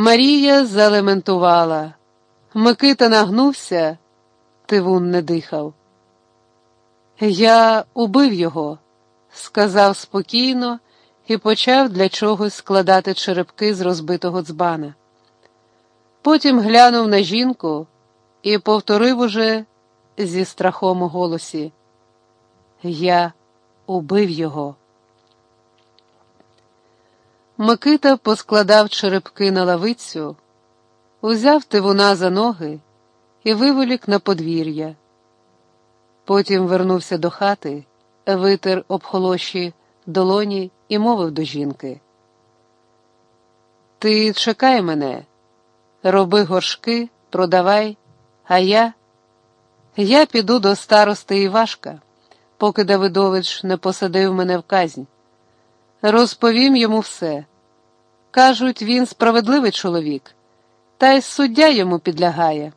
Марія залементувала. Микита нагнувся, Тивун не дихав. Я убив його, сказав спокійно і почав для чогось складати черепки з розбитого дзбана. Потім глянув на жінку і повторив уже зі страхом у голосі. Я убив його. Микита поскладав черепки на лавицю, узяв тивуна за ноги і виволік на подвір'я. Потім вернувся до хати, витер обхолощі долоні і мовив до жінки. Ти чекай мене, роби горшки, продавай, а я. Я піду до старости Івашка, поки Давидович не посадив мене в казнь. Розповім йому все. Кажуть, він справедливий чоловік, та й суддя йому підлягає.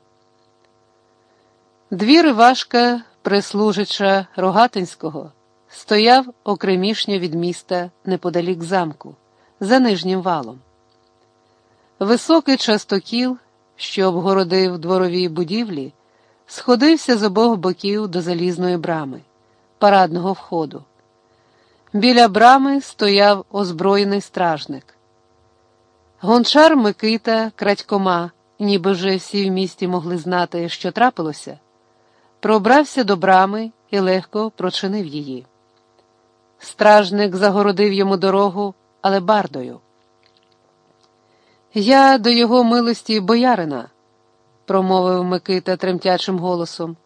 Двір Івашка, прислужича Рогатинського, стояв окремішня від міста неподалік замку, за нижнім валом. Високий частокіл, що обгородив дворові будівлі, сходився з обох боків до залізної брами, парадного входу. Біля брами стояв озброєний стражник. Гончар Микита крадькома, ніби вже всі в місті могли знати, що трапилося, пробрався до брами і легко прочинив її. Стражник загородив йому дорогу алебардою. Я до його милості боярина, промовив Микита тремтячим голосом.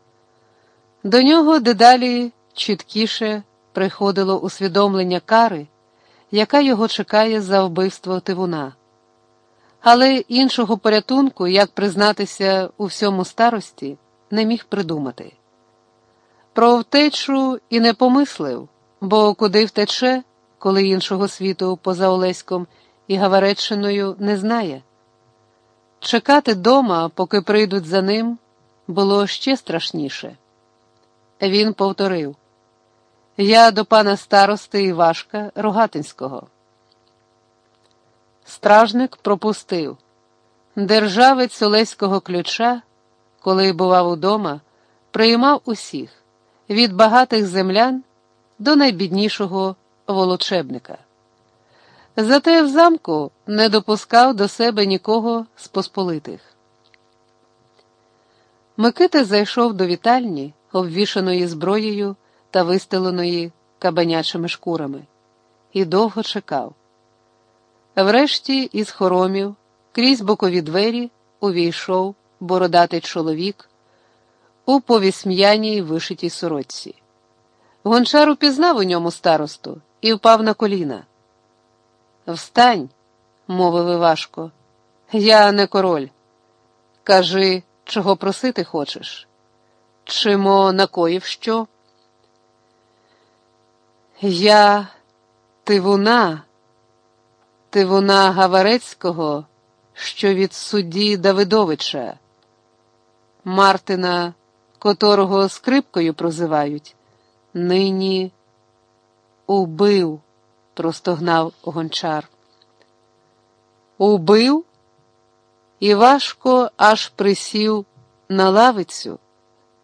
До нього дедалі чіткіше приходило усвідомлення кари, яка його чекає за вбивство Тивуна. Але іншого порятунку, як признатися у всьому старості, не міг придумати. Про втечу і не помислив, бо куди втече, коли іншого світу поза Олеськом і Гавареччиною не знає. Чекати дома, поки прийдуть за ним, було ще страшніше. Він повторив Я до пана старости Івашка Рогатинського. Стражник пропустив. Державець Олеського ключа, коли бував удома, приймав усіх від багатих землян до найбіднішого волочебника. Зате в замку не допускав до себе нікого з посполитих. Микита зайшов до вітальні, обвішаної зброєю та вистеленої кабанячими шкурами, і довго чекав. Врешті із хоромів, крізь бокові двері, увійшов бородатий чоловік у повісм'яній вишитій сорочці. Гончар упізнав у ньому старосту і впав на коліна. Встань, мовив Івашко, я не король. Кажи, чого просити хочеш? Чимо накоїв що? Я тивуна. Тивуна Гаварецького, що від судді Давидовича, Мартина, котрого скрипкою прозивають, нині убив, простогнав гончар. Убив? І важко аж присів на лавицю,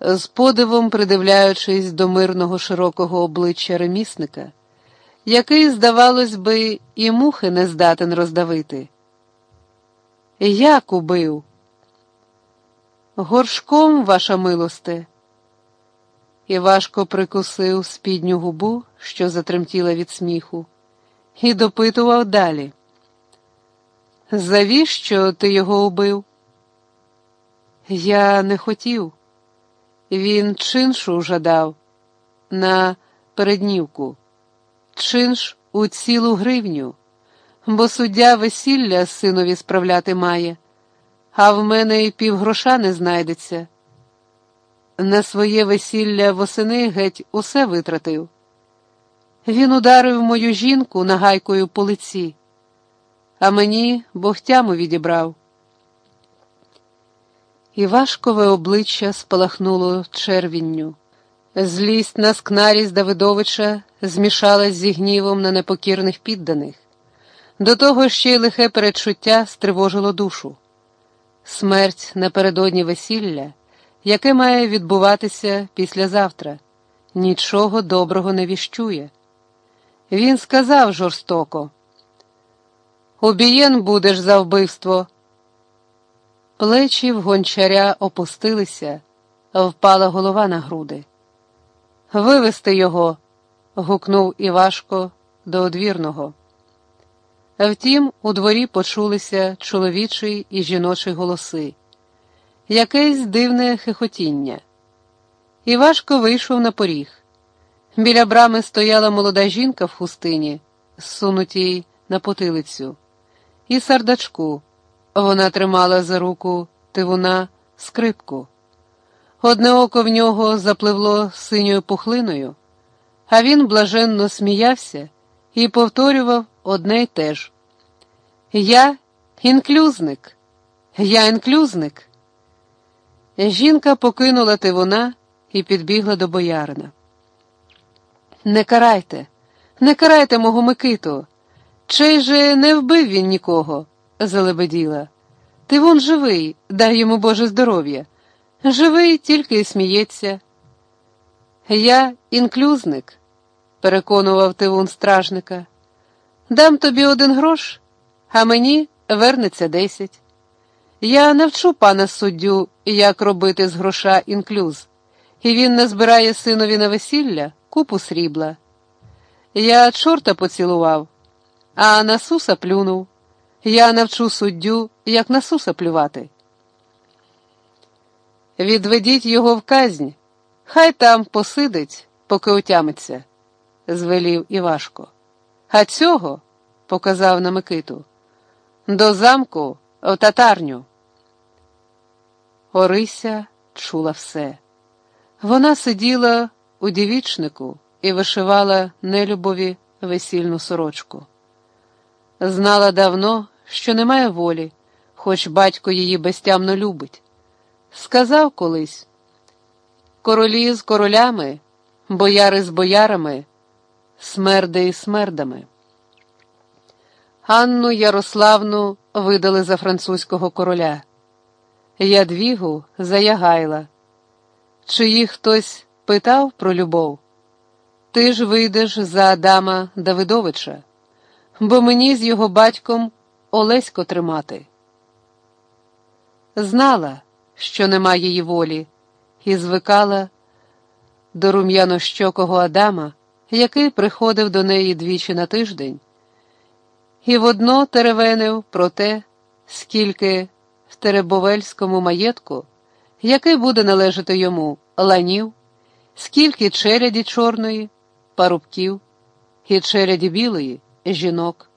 з подивом придивляючись до мирного широкого обличчя ремісника який, здавалось би, і мухи не здатен роздавити. Як убив? Горшком, ваша милосте. І важко прикусив спідню губу, що затремтіла від сміху, і допитував далі. Завіщо ти його убив? Я не хотів. Він чиншу жадав на переднівку чинш у цілу гривню, бо суддя весілля синові справляти має, а в мене і півгроша не знайдеться. На своє весілля восени геть усе витратив. Він ударив мою жінку нагайкою по лиці, а мені богтяму відібрав. І важкове обличчя спалахнуло червінню. Злість на скнарість Давидовича змішалась зі гнівом на непокірних підданих. До того ще й лихе передчуття стривожило душу. Смерть напередодні весілля, яке має відбуватися післязавтра, нічого доброго не віщує. Він сказав жорстоко: Убієн будеш за вбивство. Плечі в гончаря опустилися, впала голова на груди. Вивести його. гукнув Івашко до одвірного. Втім, у дворі почулися чоловічий і жіночий голоси, якесь дивне хихотіння. Івашко вийшов на поріг. Біля брами стояла молода жінка в хустині, зсунутій на потилицю, і сардачку. Вона тримала за руку тивуна скрипку. Одне око в нього запливло синьою пухлиною, а він блаженно сміявся і повторював одне й те ж. Я інклюзник, я інклюзник. Жінка покинула тивуна і підбігла до боярина. Не карайте, не карайте мого Микиту. Чий же не вбив він нікого, залебеділа. Тивун живий, дай йому Боже здоров'я. Живий, тільки й сміється. Я інклюзник, переконував Тивун стражника. Дам тобі один грош, а мені вернеться десять. Я навчу пана суддю, як робити з гроша інклюз, і він назбирає синові на весілля купу срібла. Я чорта поцілував, а на суса плюнув. Я навчу суддю, як на суса плювати. Відведіть його в казнь, хай там посидить, поки отямиться, звелів Івашко. А цього, показав на Микиту, до замку в татарню. Орися чула все. Вона сиділа у дівічнику і вишивала нелюбові весільну сорочку. Знала давно, що немає волі, хоч батько її безтямно любить. Сказав колись королі з королями, бояри з боярами, смерди із смердами. Анну Ярославну видали за французького короля, Ядвігу за Ягайла. Чи їх хтось питав про любов? Ти ж вийдеш за Адама Давидовича, бо мені з його батьком Олесько тримати. Знала, що нема її волі, і звикала до рум'янощокого Адама, який приходив до неї двічі на тиждень, і водно теревенив про те, скільки в Теребовельському маєтку, який буде належати йому ланів, скільки черяді чорної, парубків і черяді білої жінок.